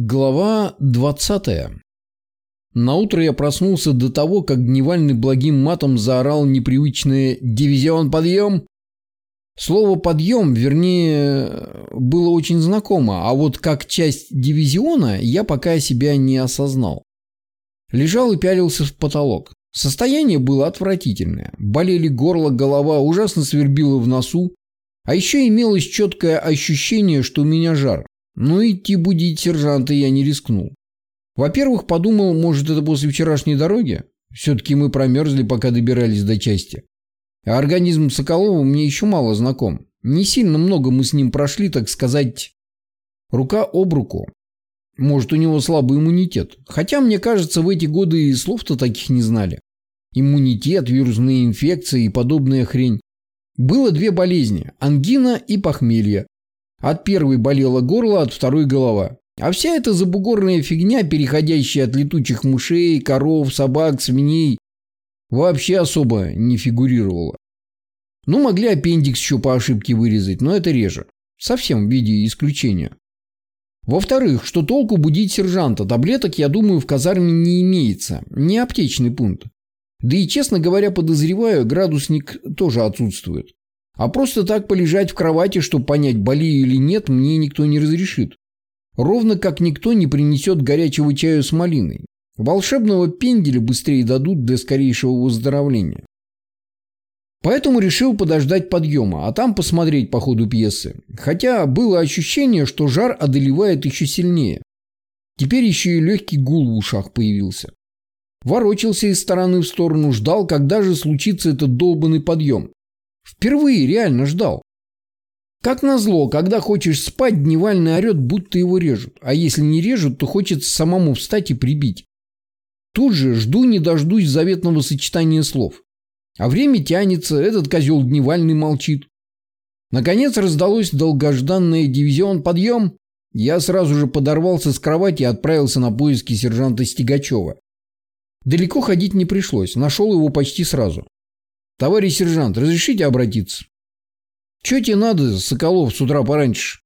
Глава 20. На утро я проснулся до того, как Дневальный благим матом заорал непривычное «Дивизион, подъем!». Слово «подъем», вернее, было очень знакомо, а вот как часть дивизиона я пока себя не осознал. Лежал и пялился в потолок. Состояние было отвратительное. Болели горло, голова, ужасно свербило в носу. А еще имелось четкое ощущение, что у меня жар. Но идти будить сержанта я не рискнул. Во-первых, подумал, может, это после вчерашней дороги? Все-таки мы промерзли, пока добирались до части. А организм Соколова мне еще мало знаком. Не сильно много мы с ним прошли, так сказать, рука об руку. Может, у него слабый иммунитет. Хотя, мне кажется, в эти годы и слов-то таких не знали. Иммунитет, вирусные инфекции и подобная хрень. Было две болезни – ангина и похмелье. От первой болело горло, от второй голова. А вся эта забугорная фигня, переходящая от летучих мышей, коров, собак, свиней, вообще особо не фигурировала. Ну, могли аппендикс еще по ошибке вырезать, но это реже. Совсем в виде исключения. Во-вторых, что толку будить сержанта? Таблеток, я думаю, в казарме не имеется. Не аптечный пункт. Да и, честно говоря, подозреваю, градусник тоже отсутствует. А просто так полежать в кровати, чтобы понять, болею или нет, мне никто не разрешит. Ровно как никто не принесет горячего чаю с малиной. Волшебного пенделя быстрее дадут для скорейшего выздоровления. Поэтому решил подождать подъема, а там посмотреть по ходу пьесы. Хотя было ощущение, что жар одолевает еще сильнее. Теперь еще и легкий гул в ушах появился. Ворочался из стороны в сторону, ждал, когда же случится этот долбанный подъем. Впервые реально ждал. Как назло, когда хочешь спать, дневальный орет, будто его режут. А если не режут, то хочется самому встать и прибить. Тут же жду не дождусь заветного сочетания слов. А время тянется, этот козел дневальный молчит. Наконец раздалось долгожданное дивизион подъем. Я сразу же подорвался с кровати и отправился на поиски сержанта Стегачева. Далеко ходить не пришлось, нашел его почти сразу. «Товарищ сержант, разрешите обратиться?» «Че тебе надо, Соколов, с утра пораньше?»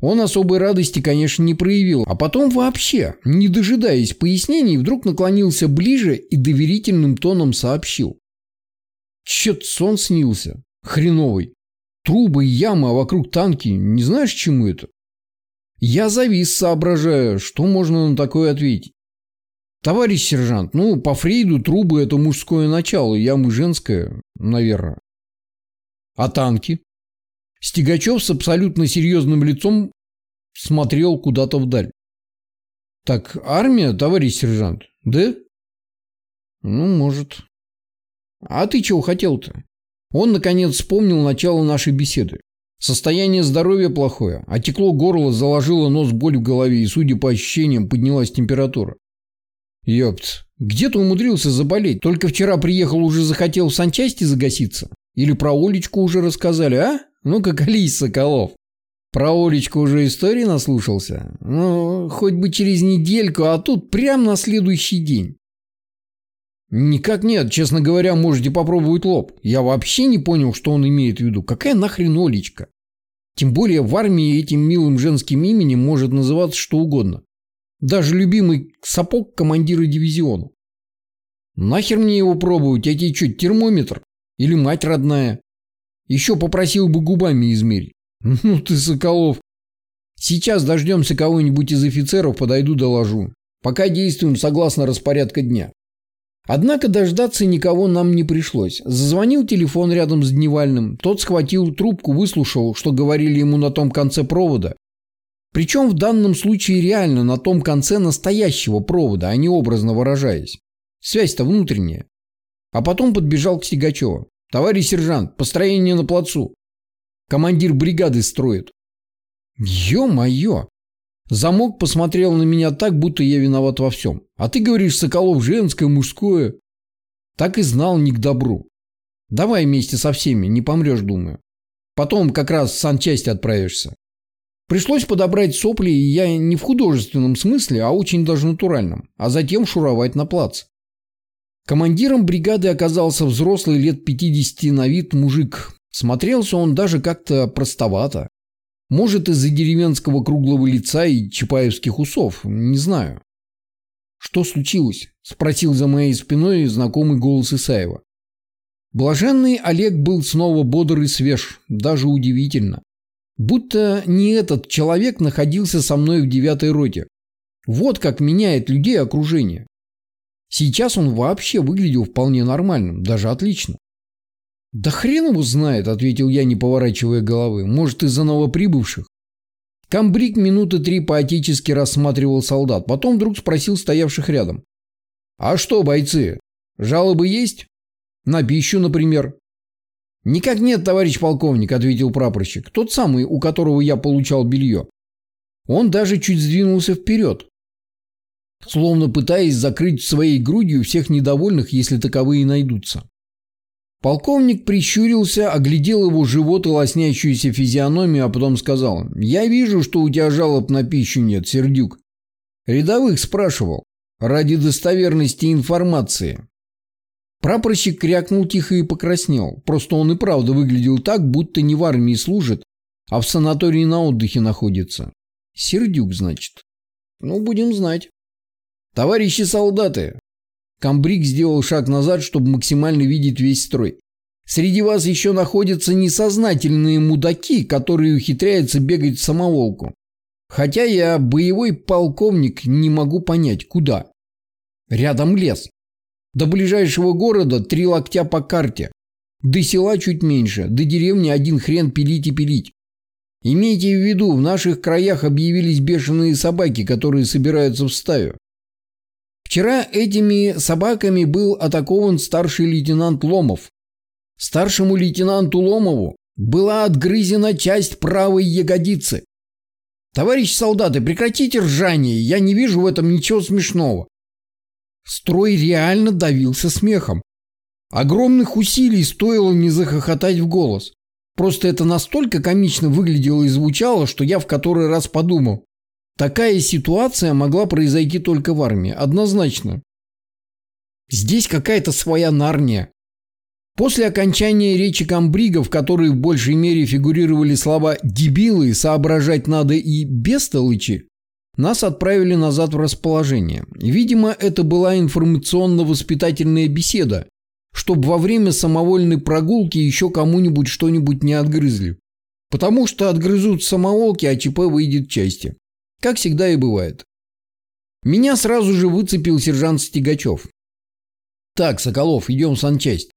Он особой радости, конечно, не проявил, а потом вообще, не дожидаясь пояснений, вдруг наклонился ближе и доверительным тоном сообщил. Чё-то сон снился. Хреновый. Трубы, ямы, а вокруг танки. Не знаешь, чему это? Я завис, соображая, что можно на такое ответить. Товарищ сержант, ну, по Фрейду трубы – это мужское начало, ямы – женское, наверное. А танки? Стегачев с абсолютно серьезным лицом смотрел куда-то вдаль. Так, армия, товарищ сержант, да? Ну, может. А ты чего хотел-то? Он, наконец, вспомнил начало нашей беседы. Состояние здоровья плохое, отекло горло, заложило нос боль в голове и, судя по ощущениям, поднялась температура. Ёпт, где ты умудрился заболеть? Только вчера приехал, уже захотел в санчасти загаситься? Или про Олечку уже рассказали, а? Ну-ка, колись, Соколов. Про Олечку уже истории наслушался? Ну, хоть бы через недельку, а тут прям на следующий день. Никак нет, честно говоря, можете попробовать лоб. Я вообще не понял, что он имеет в виду. Какая нахрен Олечка? Тем более в армии этим милым женским именем может называться что угодно. Даже любимый сапог командира дивизиона. Нахер мне его пробовать? Я тебе что, термометр? Или мать родная? Еще попросил бы губами измерить. Ну ты, Соколов. Сейчас дождемся кого-нибудь из офицеров, подойду доложу. Пока действуем согласно распорядка дня. Однако дождаться никого нам не пришлось. Зазвонил телефон рядом с Дневальным. Тот схватил трубку, выслушал, что говорили ему на том конце провода, причем в данном случае реально на том конце настоящего провода, а не образно выражаясь. Связь-то внутренняя. А потом подбежал к Сигачеву. «Товарищ сержант, построение на плацу. Командир бригады строит». «Ё-моё!» Замок посмотрел на меня так, будто я виноват во всем. «А ты говоришь, Соколов, женское, мужское?» Так и знал не к добру. «Давай вместе со всеми, не помрешь, думаю. Потом как раз в санчасть отправишься. Пришлось подобрать сопли, я не в художественном смысле, а очень даже натуральном, а затем шуровать на плац. Командиром бригады оказался взрослый лет 50 на вид мужик. Смотрелся он даже как-то простовато. Может, из-за деревенского круглого лица и чапаевских усов, не знаю. «Что случилось?» – спросил за моей спиной знакомый голос Исаева. Блаженный Олег был снова бодр и свеж, даже удивительно. Будто не этот человек находился со мной в девятой роте. Вот как меняет людей окружение. Сейчас он вообще выглядел вполне нормальным, даже отлично. «Да хрен его знает», — ответил я, не поворачивая головы. «Может, из-за новоприбывших?» Камбрик минуты три поотечески рассматривал солдат, потом вдруг спросил стоявших рядом. «А что, бойцы, жалобы есть? На пищу, например?» «Никак нет, товарищ полковник», — ответил прапорщик. «Тот самый, у которого я получал белье». Он даже чуть сдвинулся вперед, словно пытаясь закрыть своей грудью всех недовольных, если таковые найдутся. Полковник прищурился, оглядел его живот и лоснящуюся физиономию, а потом сказал, «Я вижу, что у тебя жалоб на пищу нет, Сердюк. Рядовых спрашивал. Ради достоверности информации». Прапорщик крякнул тихо и покраснел. Просто он и правда выглядел так, будто не в армии служит, а в санатории на отдыхе находится. Сердюк, значит. Ну, будем знать. Товарищи солдаты, Камбрик сделал шаг назад, чтобы максимально видеть весь строй. Среди вас еще находятся несознательные мудаки, которые ухитряются бегать в самоволку. Хотя я боевой полковник не могу понять, куда. Рядом лес. До ближайшего города три локтя по карте. До села чуть меньше, до деревни один хрен пилить и пилить. Имейте в виду, в наших краях объявились бешеные собаки, которые собираются в стаю. Вчера этими собаками был атакован старший лейтенант Ломов. Старшему лейтенанту Ломову была отгрызена часть правой ягодицы. Товарищ солдаты, прекратите ржание, я не вижу в этом ничего смешного. Строй реально давился смехом. Огромных усилий стоило не захохотать в голос. Просто это настолько комично выглядело и звучало, что я в который раз подумал. Такая ситуация могла произойти только в армии, однозначно. Здесь какая-то своя нарния. После окончания речи комбрига, в которой в большей мере фигурировали слова «дебилы», «соображать надо» и «бестолычи», нас отправили назад в расположение. Видимо, это была информационно-воспитательная беседа, чтобы во время самовольной прогулки еще кому-нибудь что-нибудь не отгрызли. Потому что отгрызут самоволки, а ЧП выйдет части. Как всегда и бывает. Меня сразу же выцепил сержант Стегачев. «Так, Соколов, идем в санчасть.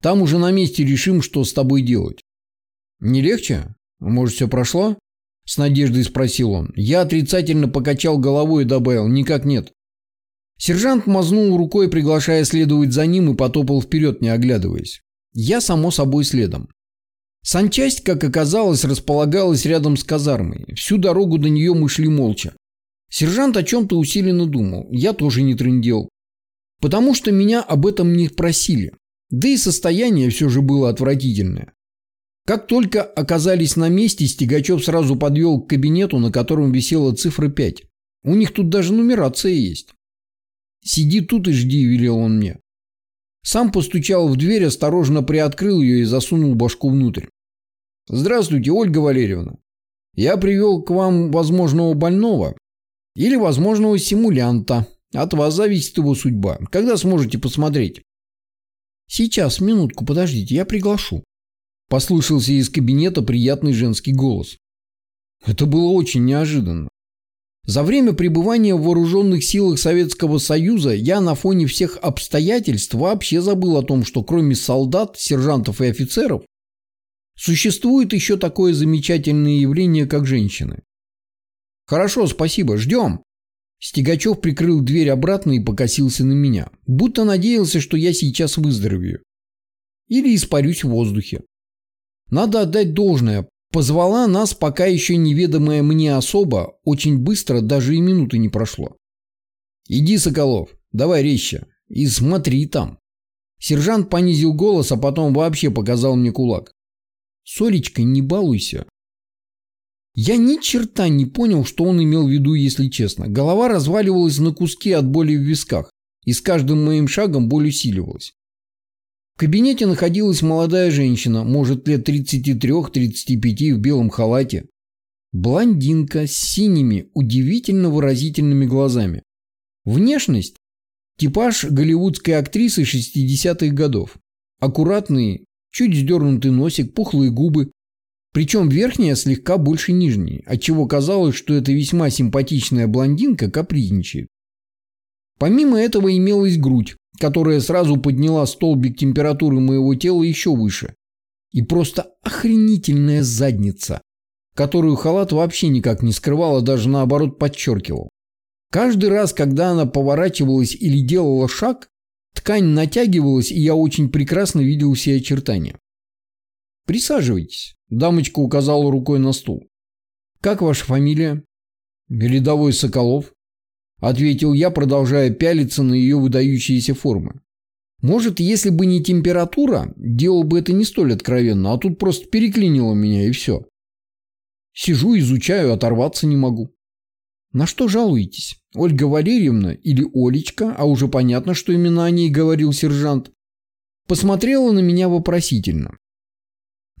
Там уже на месте решим, что с тобой делать». «Не легче? Может, все прошло?» С надеждой спросил он. Я отрицательно покачал головой и добавил «никак нет». Сержант мазнул рукой, приглашая следовать за ним, и потопал вперед, не оглядываясь. Я, само собой, следом. Санчасть, как оказалось, располагалась рядом с казармой. Всю дорогу до нее мы шли молча. Сержант о чем-то усиленно думал. Я тоже не трындел. Потому что меня об этом не просили. Да и состояние все же было отвратительное. Как только оказались на месте, Стегачев сразу подвел к кабинету, на котором висела цифра 5. У них тут даже нумерация есть. «Сиди тут и жди», – велел он мне. Сам постучал в дверь, осторожно приоткрыл ее и засунул башку внутрь. «Здравствуйте, Ольга Валерьевна. Я привел к вам возможного больного или возможного симулянта. От вас зависит его судьба. Когда сможете посмотреть?» «Сейчас, минутку, подождите, я приглашу». Послышался из кабинета приятный женский голос. Это было очень неожиданно. За время пребывания в вооруженных силах Советского Союза я на фоне всех обстоятельств вообще забыл о том, что кроме солдат, сержантов и офицеров, существует еще такое замечательное явление, как женщины. «Хорошо, спасибо, ждем». Стегачев прикрыл дверь обратно и покосился на меня, будто надеялся, что я сейчас выздоровею. Или испарюсь в воздухе. Надо отдать должное, Позвала нас пока еще неведомая мне особа, очень быстро, даже и минуты не прошло. «Иди, Соколов, давай резче, и смотри там». Сержант понизил голос, а потом вообще показал мне кулак. «Солечка, не балуйся». Я ни черта не понял, что он имел в виду, если честно. Голова разваливалась на куски от боли в висках, и с каждым моим шагом боль усиливалась. В кабинете находилась молодая женщина, может лет 33-35 в белом халате. Блондинка с синими, удивительно выразительными глазами. Внешность – типаж голливудской актрисы 60-х годов. Аккуратный, чуть сдернутый носик, пухлые губы. Причем верхняя слегка больше нижней, отчего казалось, что эта весьма симпатичная блондинка капризничает. Помимо этого имелась грудь, которая сразу подняла столбик температуры моего тела еще выше. И просто охренительная задница, которую халат вообще никак не скрывал, а даже наоборот подчеркивал. Каждый раз, когда она поворачивалась или делала шаг, ткань натягивалась, и я очень прекрасно видел все очертания. «Присаживайтесь», – дамочка указала рукой на стул. «Как ваша фамилия?» «Рядовой Соколов», – ответил я, продолжая пялиться на ее выдающиеся формы. Может, если бы не температура, делал бы это не столь откровенно, а тут просто переклинило меня и все. Сижу, изучаю, оторваться не могу. На что жалуетесь? Ольга Валерьевна или Олечка, а уже понятно, что именно о ней говорил сержант, посмотрела на меня вопросительно.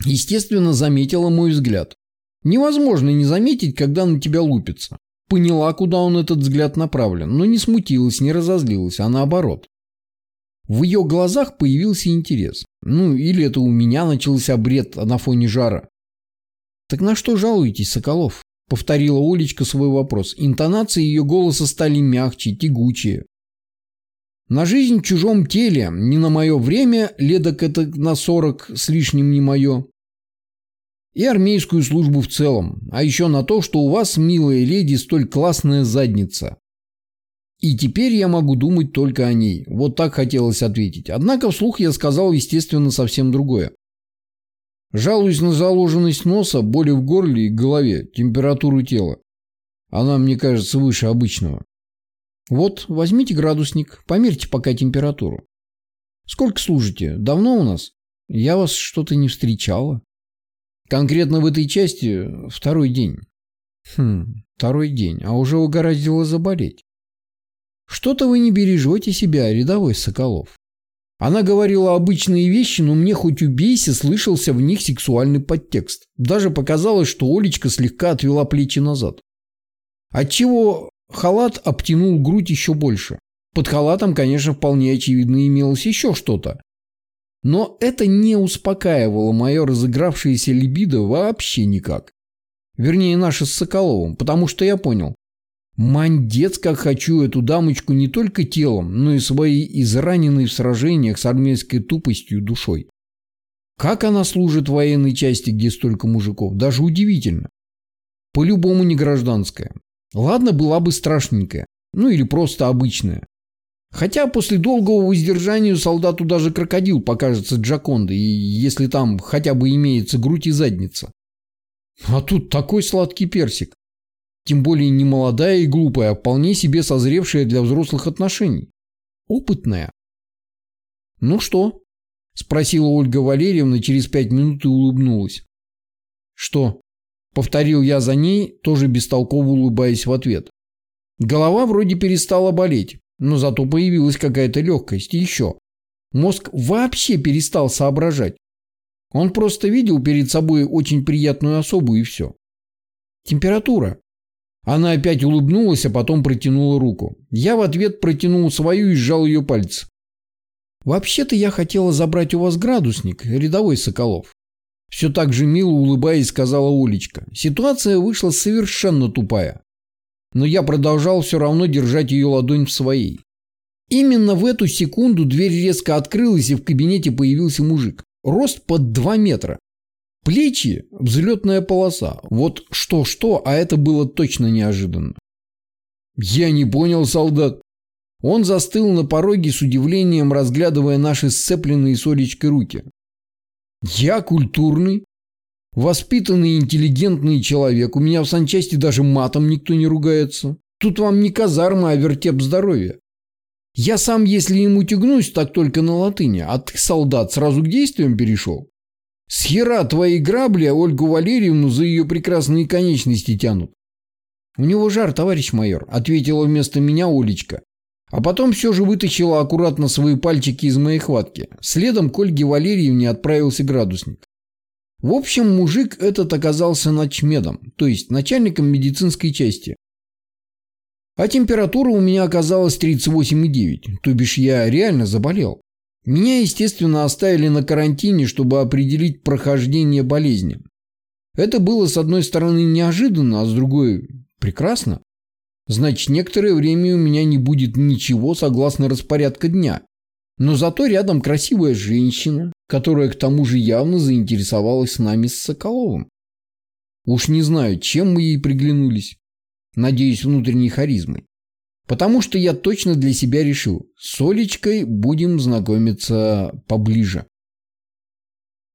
Естественно, заметила мой взгляд. Невозможно не заметить, когда на тебя лупится. Поняла, куда он этот взгляд направлен, но не смутилась, не разозлилась, а наоборот. В ее глазах появился интерес. Ну, или это у меня начался бред на фоне жара. «Так на что жалуетесь, Соколов?» – повторила Олечка свой вопрос. Интонации ее голоса стали мягче, тягучее. «На жизнь в чужом теле, не на мое время, ледок это на сорок с лишним не мое. И армейскую службу в целом. А еще на то, что у вас, милая леди, столь классная задница. И теперь я могу думать только о ней. Вот так хотелось ответить. Однако вслух я сказал, естественно, совсем другое. Жалуюсь на заложенность носа, боли в горле и голове, температуру тела. Она, мне кажется, выше обычного. Вот, возьмите градусник, померьте пока температуру. Сколько служите? Давно у нас? Я вас что-то не встречала. Конкретно в этой части второй день. Хм, второй день, а уже угораздило заболеть. Что-то вы не бережете себя, рядовой Соколов. Она говорила обычные вещи, но мне хоть убейся, слышался в них сексуальный подтекст. Даже показалось, что Олечка слегка отвела плечи назад. Отчего халат обтянул грудь еще больше. Под халатом, конечно, вполне очевидно имелось еще что-то. Но это не успокаивало мое разыгравшееся либидо вообще никак. Вернее, наше с Соколовым, потому что я понял. Мандец, как хочу эту дамочку не только телом, но и своей израненной в сражениях с армейской тупостью душой. Как она служит в военной части, где столько мужиков, даже удивительно. По-любому не гражданская. Ладно, была бы страшненькая. Ну или просто обычная. Хотя после долгого воздержания солдату даже крокодил покажется Джакондой, если там хотя бы имеется грудь и задница. А тут такой сладкий персик. Тем более не молодая и глупая, а вполне себе созревшая для взрослых отношений. Опытная. «Ну что?» – спросила Ольга Валерьевна через пять минут и улыбнулась. «Что?» – повторил я за ней, тоже бестолково улыбаясь в ответ. Голова вроде перестала болеть, но зато появилась какая-то легкость и еще. Мозг вообще перестал соображать. Он просто видел перед собой очень приятную особу и все. Температура. Она опять улыбнулась, а потом протянула руку. Я в ответ протянул свою и сжал ее пальцы. «Вообще-то я хотела забрать у вас градусник, рядовой Соколов». Все так же мило улыбаясь, сказала Олечка. Ситуация вышла совершенно тупая. Но я продолжал все равно держать ее ладонь в своей. Именно в эту секунду дверь резко открылась, и в кабинете появился мужик. Рост под 2 метра. Плечи – взлетная полоса. Вот что-что, а это было точно неожиданно. Я не понял, солдат. Он застыл на пороге с удивлением, разглядывая наши сцепленные с Олечкой руки. Я культурный, воспитанный, интеллигентный человек. У меня в санчасти даже матом никто не ругается. Тут вам не казарма, а вертеп здоровья. Я сам, если ему тягнусь, так только на латыни, а ты, солдат, сразу к действиям перешел. С хера твои грабли а Ольгу Валерьевну за ее прекрасные конечности тянут. У него жар, товарищ майор, ответила вместо меня Олечка. А потом все же вытащила аккуратно свои пальчики из моей хватки. Следом к Ольге Валерьевне отправился градусник. В общем, мужик этот оказался начмедом, то есть начальником медицинской части. А температура у меня оказалась 38,9, то бишь я реально заболел. Меня, естественно, оставили на карантине, чтобы определить прохождение болезни. Это было, с одной стороны, неожиданно, а с другой – прекрасно. Значит, некоторое время у меня не будет ничего согласно распорядка дня. Но зато рядом красивая женщина, которая к тому же явно заинтересовалась нами с Соколовым. Уж не знаю, чем мы ей приглянулись. Надеюсь, внутренней харизмой. Потому что я точно для себя решил, с Олечкой будем знакомиться поближе.